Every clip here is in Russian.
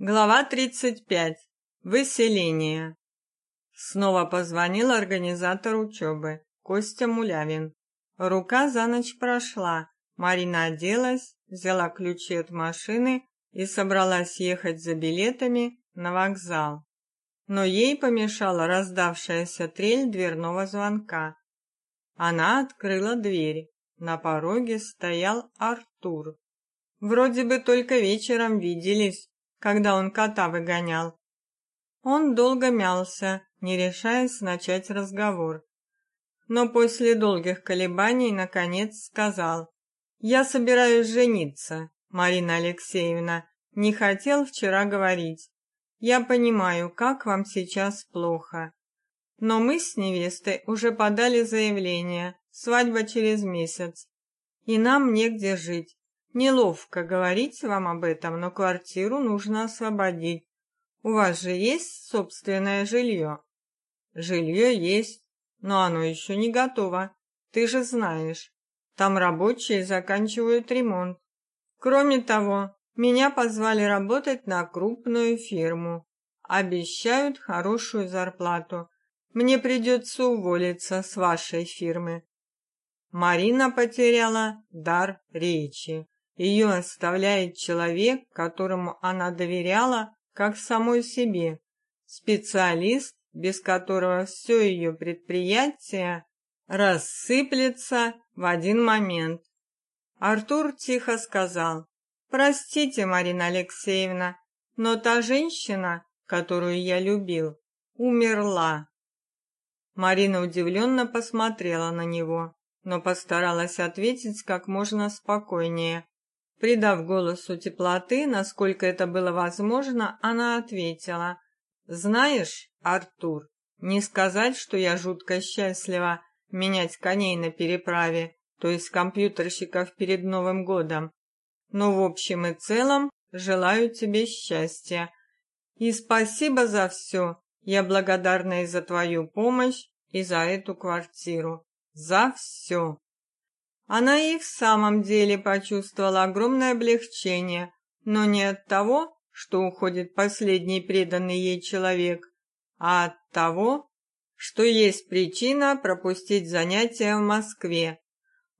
Глава 35. Выселение. Снова позвонил организатор учебы, Костя Мулявин. Рука за ночь прошла. Марина оделась, взяла ключи от машины и собралась ехать за билетами на вокзал. Но ей помешала раздавшаяся трель дверного звонка. Она открыла дверь. На пороге стоял Артур. Вроде бы только вечером виделись, когда он кота выгонял. Он долго мялся, не решаясь начать разговор. Но после долгих колебаний наконец сказал: "Я собираюсь жениться, Марина Алексеевна. Не хотел вчера говорить. Я понимаю, как вам сейчас плохо. Но мы с невестой уже подали заявление. Свадьба через месяц. И нам негде жить. Неловко говорить вам об этом, но квартиру нужно освободить. У вас же есть собственное жилье?» «Жилье есть, но оно еще не готово. Ты же знаешь, там рабочие заканчивают ремонт. Кроме того, меня позвали работать на крупную фирму. Обещают хорошую зарплату. Мне придется уволиться с вашей фирмы. Марина потеряла дар речи. Ее оставляет человек, которому она доверяла, как самой себе, специалист, без которого все ее предприятие рассыплется в один момент. Артур тихо сказал: "Простите, Марина Алексеевна, но та женщина, которую я любил, умерла". Марина удивленно посмотрела на него, но постаралась ответить как можно спокойнее. Придав голосу теплоты, насколько это было возможно, она ответила: "Знаешь, Артур, не сказать, что я жутко счастлива менять коней на переправе, то есть компьютерщиков перед Новым годом. Но в общем и целом желаю тебе счастья. И спасибо за все. Я благодарна и за твою помощь, и за эту квартиру. За все. Она и в самом деле почувствовала огромное облегчение, но не от того, что уходит последний преданный ей человек, а от того, что есть причина пропустить занятия в Москве.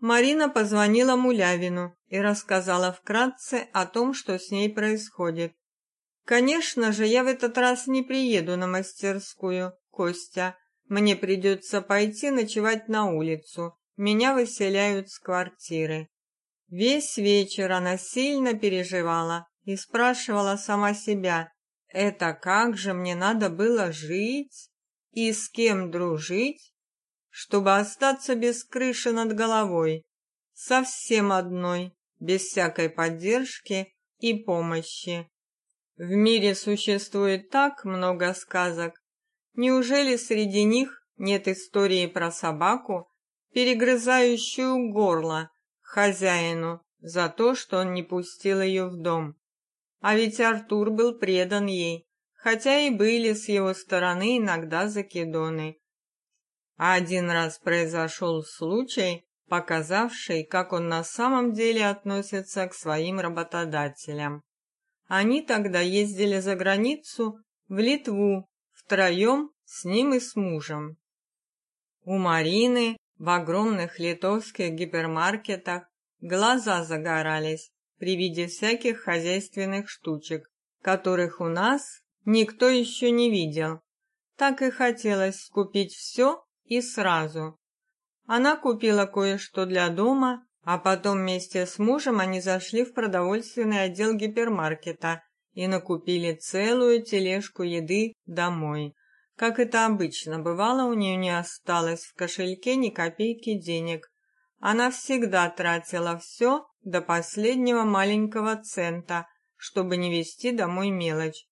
Марина позвонила Мулявину и рассказала вкратце о том, что с ней происходит. Конечно же, я в этот раз не приеду на мастерскую, Костя. Мне придется пойти ночевать на улицу меня выселяют с квартиры. Весь вечер она сильно переживала и спрашивала сама себя: "Это как же мне надо было жить и с кем дружить, чтобы остаться без крыши над головой, совсем одной, без всякой поддержки и помощи?" В мире существует так много сказок. Неужели среди них нет истории про собаку, перегрызающую горло хозяину за то, что он не пустил ее в дом. А ведь Артур был предан ей, хотя и были с его стороны иногда закидоны. А один раз произошел случай, показавший, как он на самом деле относится к своим работодателям. Они тогда ездили за границу в Литву втроем с ним и с мужем. У Марины в огромных литовских гипермаркетах глаза загорались при виде всяких хозяйственных штучек, которых у нас никто еще не видел. Так и хотелось купить все и сразу. Она купила кое-что для дома, а потом вместе с мужем они зашли в продовольственный отдел гипермаркета и накупили целую тележку еды домой. Как это обычно бывало, у нее не осталось в кошельке ни копейки денег. Она всегда тратила все до последнего маленького цента, чтобы не везти домой мелочь.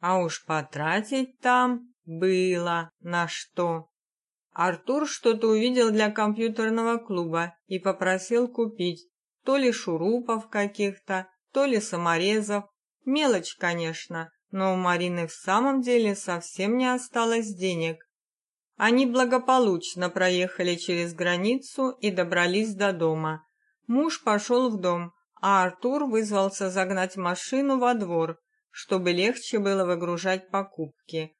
А уж потратить там было на что. Артур что-то увидел для компьютерного клуба и попросил купить то ли шурупов каких-то, то ли саморезов. Мелочь, конечно, но у Марины в самом деле совсем не осталось денег. Они благополучно проехали через границу и добрались до дома. Муж пошел в дом, а Артур вызвался загнать машину во двор, чтобы легче было выгружать покупки.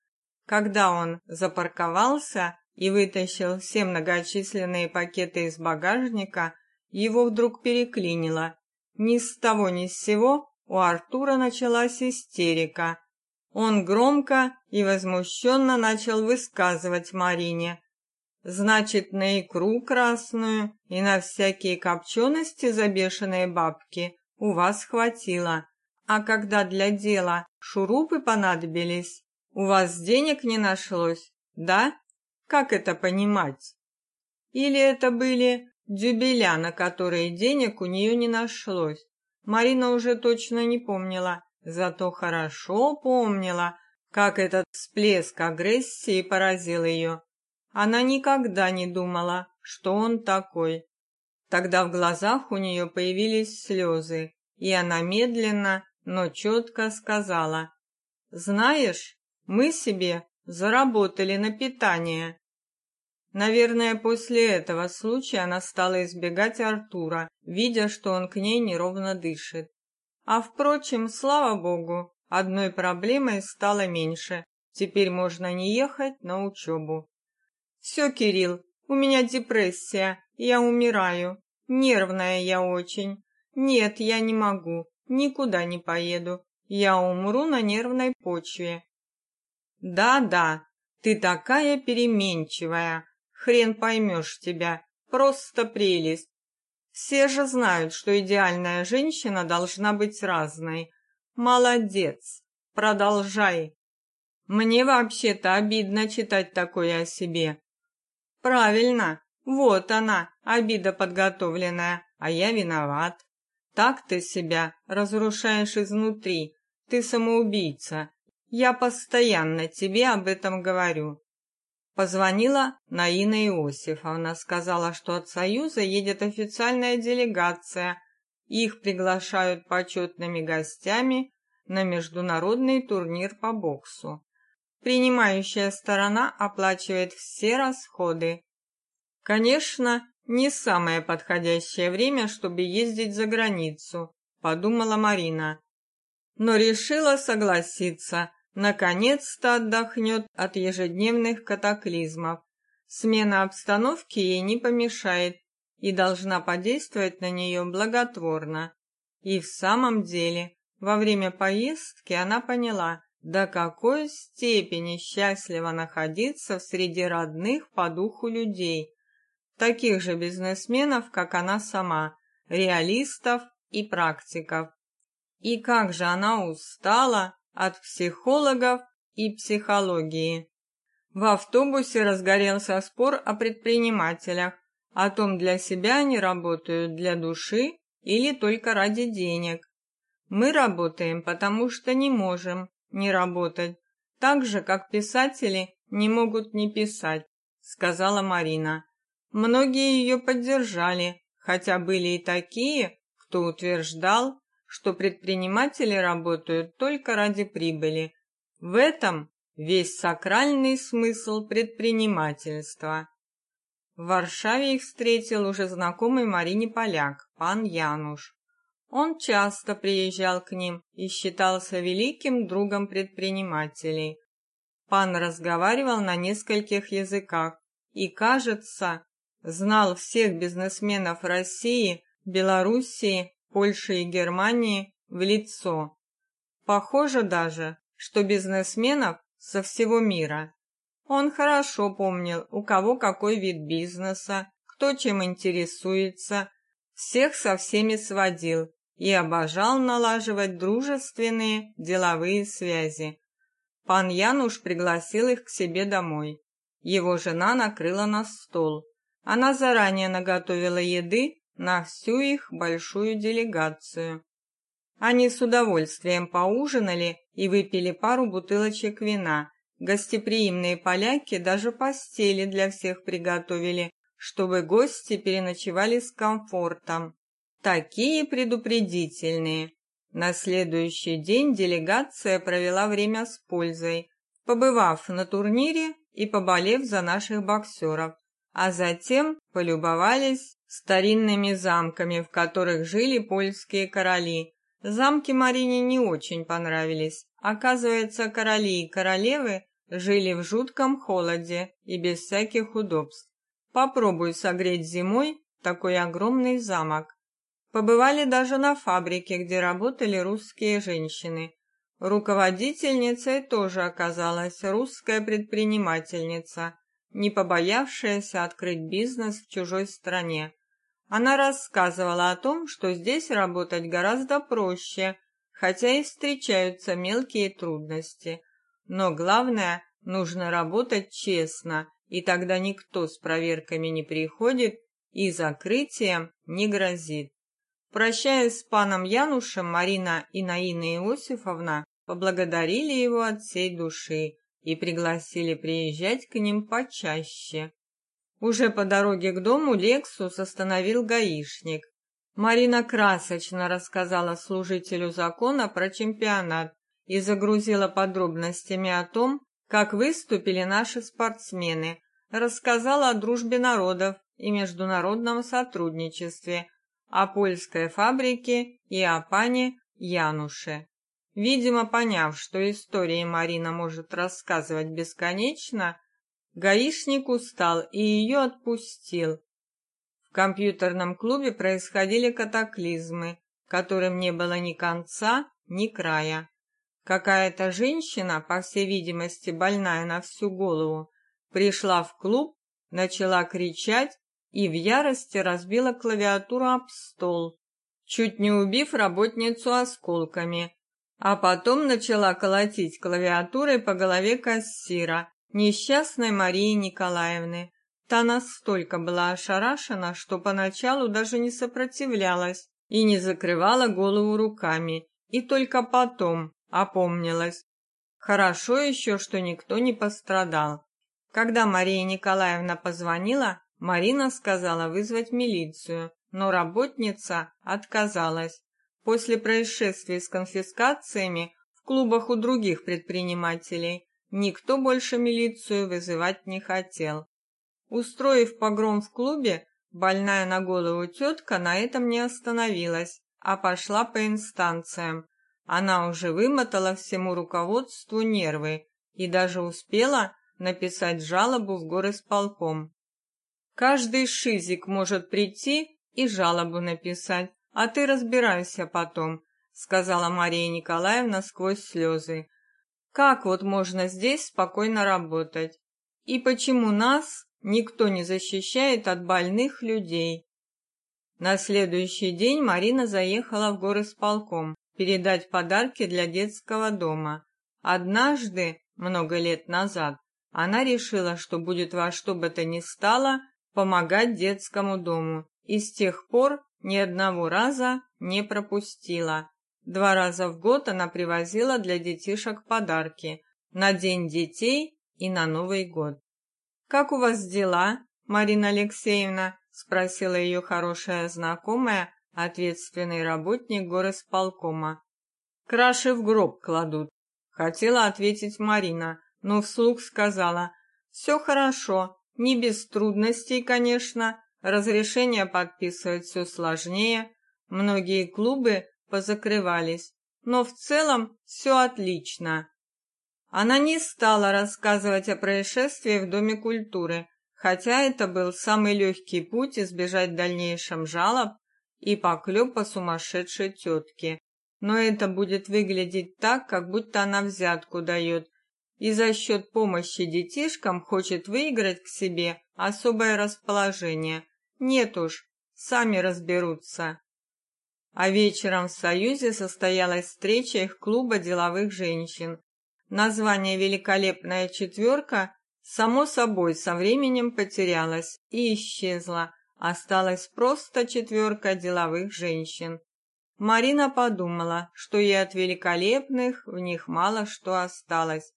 Когда он запарковался и вытащил все многочисленные пакеты из багажника, его вдруг переклинило. Ни с того ни с сего у Артура началась истерика. Он громко и возмущенно начал высказывать Марине: "Значит, на икру красную и на всякие копчености за бешеные бабки у вас хватило, а когда для дела шурупы понадобились, у вас денег не нашлось, да? Как это понимать? Или это были дюбеля, на которые денег у нее не нашлось? Марина уже точно не помнила, зато хорошо помнила, как этот всплеск агрессии поразил ее. Она никогда не думала, что он такой. Тогда в глазах у нее появились слезы, и она медленно, но четко сказала: "Знаешь, мы себе заработали на питание". Наверное, после этого случая она стала избегать Артура, видя, что он к ней неровно дышит. А впрочем, слава богу, одной проблемой стало меньше. Теперь можно не ехать на учебу. Все, Кирилл, у меня депрессия, я умираю. Нервная я очень. Нет, я не могу. Никуда не поеду. Я умру на нервной почве. Да-да, ты такая переменчивая. Хрен поймешь тебя. Просто прелесть. Все же знают, что идеальная женщина должна быть разной. Молодец. Продолжай. Мне вообще-то обидно читать такое о себе. Правильно. Вот она, обида подготовленная, а я виноват. Так ты себя разрушаешь изнутри. Ты самоубийца. Я постоянно тебе об этом говорю. Позвонила Наина Иосифовна, сказала, что от Союза едет официальная делегация. Их приглашают почетными гостями на международный турнир по боксу. Принимающая сторона оплачивает все расходы. Конечно, не самое подходящее время, чтобы ездить за границу, подумала Марина. Но решила согласиться наконец-то отдохнет от ежедневных катаклизмов. Смена обстановки ей не помешает и должна подействовать на нее благотворно. И в самом деле, во время поездки она поняла, до какой степени счастливо находиться среди родных по духу людей, таких же бизнесменов, как она сама, реалистов и практиков. И как же она устала от психологов и психологии. В автобусе разгорелся спор о предпринимателях, о том, для себя они работают для души или только ради денег. Мы работаем, потому что не можем не работать, так же как писатели не могут не писать, сказала Марина. Многие ее поддержали, хотя были и такие, кто утверждал, что предприниматели работают только ради прибыли. В этом весь сакральный смысл предпринимательства. В Варшаве их встретил уже знакомый Марине поляк, пан Януш. Он часто приезжал к ним и считался великим другом предпринимателей. Пан разговаривал на нескольких языках и, кажется, знал всех бизнесменов России, Белоруссии Польши и Германии в лицо. Похоже даже, что бизнесменов со всего мира. Он хорошо помнил, у кого какой вид бизнеса, кто чем интересуется, всех со всеми сводил и обожал налаживать дружественные деловые связи. Пан Януш пригласил их к себе домой. Его жена накрыла на стол. Она заранее наготовила еды на всю их большую делегацию. Они с удовольствием поужинали и выпили пару бутылочек вина. Гостеприимные поляки даже постели для всех приготовили, чтобы гости переночевали с комфортом. Такие предупредительные. На следующий день делегация провела время с пользой, побывав на турнире и поболев за наших боксеров, а затем полюбовались старинными замками, в которых жили польские короли, Замки Марине не очень понравились. Оказывается, короли и королевы жили в жутком холоде и без всяких удобств. Попробуй согреть зимой такой огромный замок. Побывали даже на фабрике, где работали русские женщины. Руководительницей тоже оказалась русская предпринимательница, не побоявшаяся открыть бизнес в чужой стране. Она рассказывала о том, что здесь работать гораздо проще, хотя и встречаются мелкие трудности. Но главное, нужно работать честно, и тогда никто с проверками не приходит и закрытием не грозит. Прощаясь с паном Янушем, Марина и Наина Иосифовна поблагодарили его от всей души и пригласили приезжать к ним почаще. Уже по дороге к дому Лексус остановил гаишник. Марина красочно рассказала служителю закона про чемпионат и загрузила подробностями о том, как выступили наши спортсмены, рассказала о дружбе народов и международном сотрудничестве, о польской фабрике и о пане Януше. Видимо, поняв, что истории Марина может рассказывать бесконечно, гаишник устал и ее отпустил. В компьютерном клубе происходили катаклизмы, которым не было ни конца, ни края. Какая-то женщина, по всей видимости, больная на всю голову, пришла в клуб, начала кричать и в ярости разбила клавиатуру об стол, чуть не убив работницу осколками, а потом начала колотить клавиатурой по голове кассира, несчастной Марии Николаевны. Та настолько была ошарашена, что поначалу даже не сопротивлялась и не закрывала голову руками, и только потом опомнилась. Хорошо еще, что никто не пострадал. Когда Мария Николаевна позвонила, Марина сказала вызвать милицию, но работница отказалась. После происшествий с конфискациями в клубах у других предпринимателей никто больше милицию вызывать не хотел. Устроив погром в клубе, больная на голову тетка на этом не остановилась, а пошла по инстанциям, она уже вымотала всему руководству нервы и даже успела написать жалобу в горосполком. Каждый шизик может прийти и жалобу написать, а ты разбирайся потом, сказала Мария Николаевна сквозь слезы. Как вот можно здесь спокойно работать? И почему нас никто не защищает от больных людей? На следующий день Марина заехала в горосполком передать подарки для детского дома. Однажды, много лет назад, она решила, что будет во что бы то ни стало помогать детскому дому, и с тех пор ни одного раза не пропустила. Два раза в год она привозила для детишек подарки на День детей и на Новый год. Как у вас дела, Марина Алексеевна? спросила ее хорошая знакомая, ответственный работник горосполкома. Краши в гроб кладут. Хотела ответить Марина, но вслух сказала: «Все хорошо, не без трудностей, конечно. Разрешение подписывать все сложнее, многие клубы позакрывались, но в целом все отлично. Она не стала рассказывать о происшествии в доме культуры, хотя это был самый легкий путь избежать дальнейших жалоб и поклёпа сумасшедшей тетки. Но это будет выглядеть так, как будто она взятку дает, и за счет помощи детишкам хочет выиграть к себе особое расположение. Нет уж, сами разберутся. А вечером в Союзе состоялась встреча их клуба деловых женщин. Название «Великолепная четверка» само собой со временем потерялось и исчезло, Осталась просто четверка деловых женщин. Марина подумала, что и от великолепных в них мало что осталось.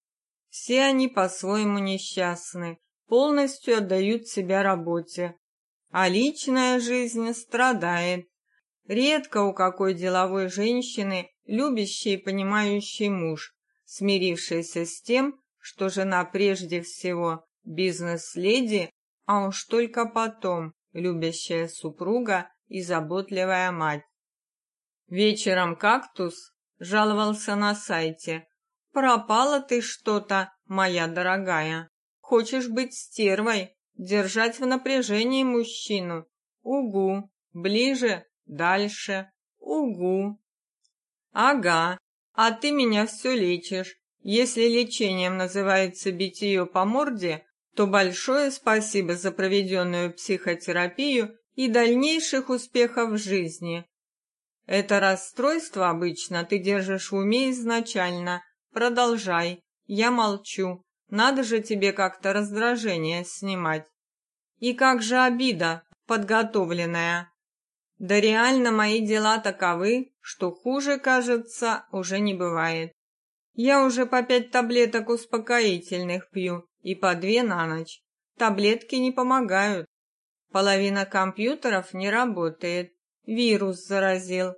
Все они по-своему несчастны, полностью отдают себя работе, а личная жизнь страдает. Редко у какой деловой женщины любящий и понимающий муж, смирившийся с тем, что жена прежде всего бизнес-леди, а уж только потом любящая супруга и заботливая мать. Вечером кактус жаловался на сайте. Пропала ты что-то, моя дорогая. Хочешь быть стервой, держать в напряжении мужчину. Угу. Ближе, дальше. Угу. Ага. А ты меня все лечишь. Если лечением называется битье по морде, то большое спасибо за проведенную психотерапию и дальнейших успехов в жизни. Это расстройство обычно ты держишь в уме изначально. Продолжай. Я молчу. Надо же тебе как-то раздражение снимать. И как же обида, подготовленная. Да реально мои дела таковы, что хуже, кажется, уже не бывает. Я уже по пять таблеток успокоительных пью и по две на ночь. Таблетки не помогают. Половина компьютеров не работает. Вирус заразил.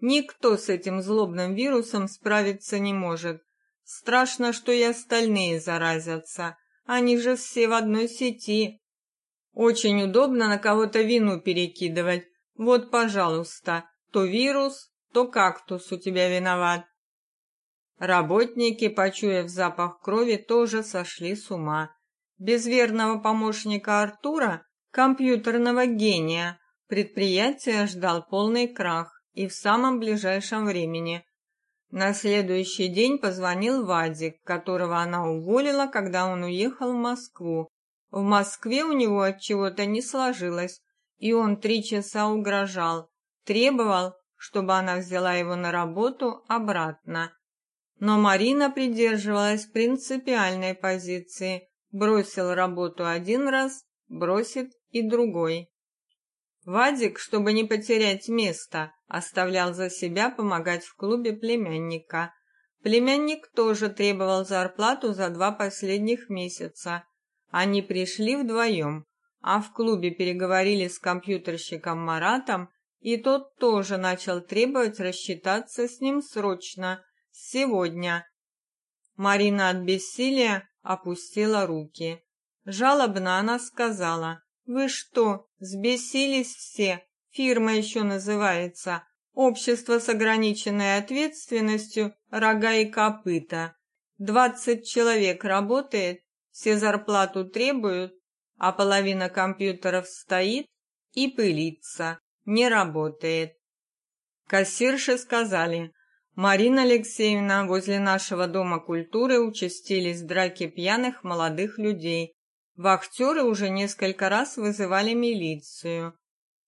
Никто с этим злобным вирусом справиться не может. Страшно, что и остальные заразятся. Они же все в одной сети. Очень удобно на кого-то вину перекидывать. Вот, пожалуйста, то вирус, то кактус у тебя виноват. Работники, почуяв запах крови, тоже сошли с ума. Без верного помощника Артура, компьютерного гения, предприятие ждал полный крах и в самом ближайшем времени. На следующий день позвонил Вадик, которого она уволила, когда он уехал в Москву. В Москве у него от чего-то не сложилось, и он три часа угрожал, требовал, чтобы она взяла его на работу обратно. Но Марина придерживалась принципиальной позиции: бросил работу один раз, бросит и другой. Вадик, чтобы не потерять место, оставлял за себя помогать в клубе племянника. Племянник тоже требовал зарплату за два последних месяца. Они пришли вдвоем, а в клубе переговорили с компьютерщиком Маратом, и тот тоже начал требовать рассчитаться с ним срочно, сегодня. Марина от бессилия опустила руки. Жалобно она сказала: вы что, сбесились все? Фирма еще называется Общество с ограниченной ответственностью Рога и копыта. Двадцать человек работает, все зарплату требуют, а половина компьютеров стоит и пылится, не работает. Кассирши сказали: "Марина Алексеевна, возле нашего дома культуры участились драки пьяных молодых людей. Вахтеры уже несколько раз вызывали милицию.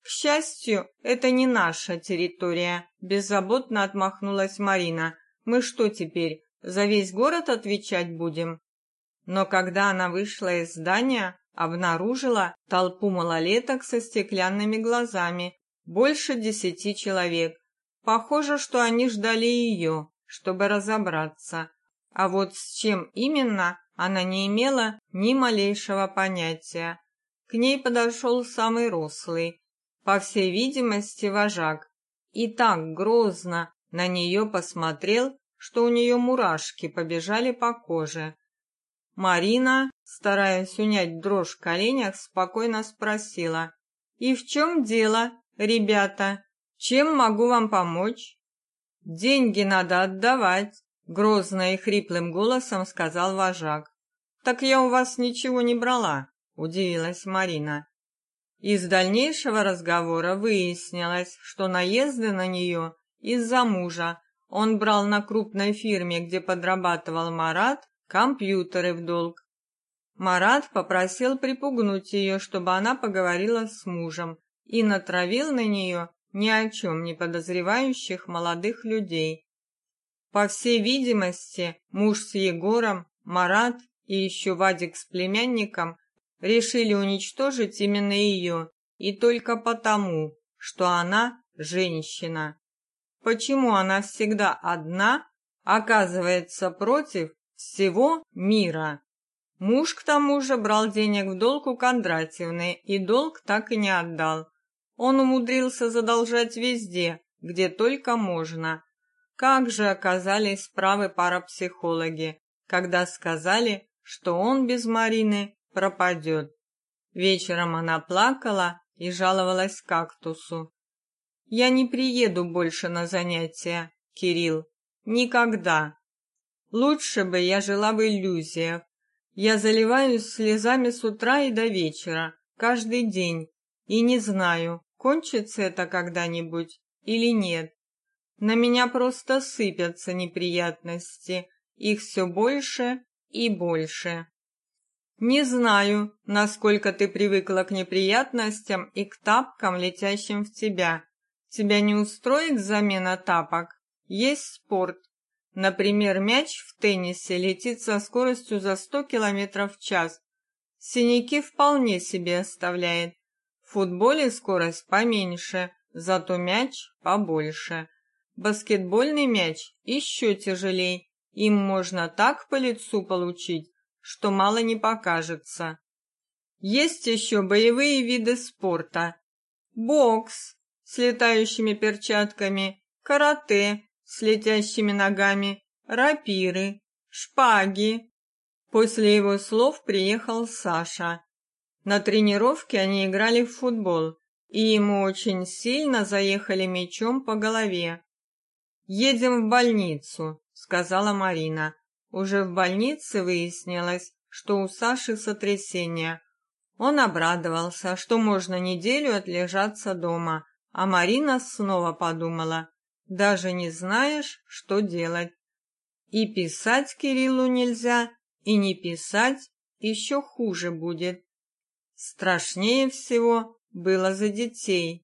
К счастью, это не наша территория, беззаботно отмахнулась Марина. Мы что теперь, за весь город отвечать будем? Но когда она вышла из здания, обнаружила толпу малолеток со стеклянными глазами, больше десяти человек. Похоже, что они ждали ее, чтобы разобраться. А вот с чем именно, она не имела ни малейшего понятия. К ней подошел самый рослый, по всей видимости, вожак, и так грозно на нее посмотрел, что у нее мурашки побежали по коже. Марина, стараясь унять дрожь в коленях, спокойно спросила: "И в чем дело, ребята? Чем могу вам помочь?" "Деньги надо отдавать", грозно и хриплым голосом сказал вожак. Так я у вас ничего не брала, удивилась Марина. Из дальнейшего разговора выяснилось, что наезды на нее из-за мужа. Он брал на крупной фирме, где подрабатывал Марат, компьютеры в долг. Марат попросил припугнуть ее, чтобы она поговорила с мужем, и натравил на нее ни о чем не подозревающих молодых людей. По всей видимости, муж с Егором, Марат и еще Вадик с племянником решили уничтожить именно ее, и только потому, что она женщина. Почему она всегда одна, оказывается против всего мира? Муж к тому же брал денег в долг у Кондратьевны, и долг так и не отдал. Он умудрился задолжать везде, где только можно. Как же оказались правы парапсихологи, когда сказали, что он без Марины пропадет. Вечером она плакала и жаловалась кактусу. Я не приеду больше на занятия, Кирилл. Никогда. Лучше бы я жила в иллюзиях. Я заливаюсь слезами с утра и до вечера, каждый день, и не знаю, кончится это когда-нибудь или нет. На меня просто сыпятся неприятности, их все больше и больше. Не знаю, насколько ты привыкла к неприятностям и к тапкам, летящим в тебя. Тебя не устроит замена тапок? Есть спорт. Например, мяч в теннисе летит со скоростью за 100 км в час. Синяки вполне себе оставляет. В футболе скорость поменьше, зато мяч побольше. Баскетбольный мяч еще тяжелей. Им можно так по лицу получить, что мало не покажется. Есть еще боевые виды спорта. Бокс с летающими перчатками, карате с летящими ногами, рапиры, шпаги. После его слов приехал Саша. На тренировке они играли в футбол, и ему очень сильно заехали мячом по голове. «Едем в больницу», — сказала Марина. Уже в больнице выяснилось, что у Саши сотрясение. Он обрадовался, что можно неделю отлежаться дома, а Марина снова подумала, даже не знаешь, что делать. И писать Кириллу нельзя, и не писать еще хуже будет. Страшнее всего было за детей.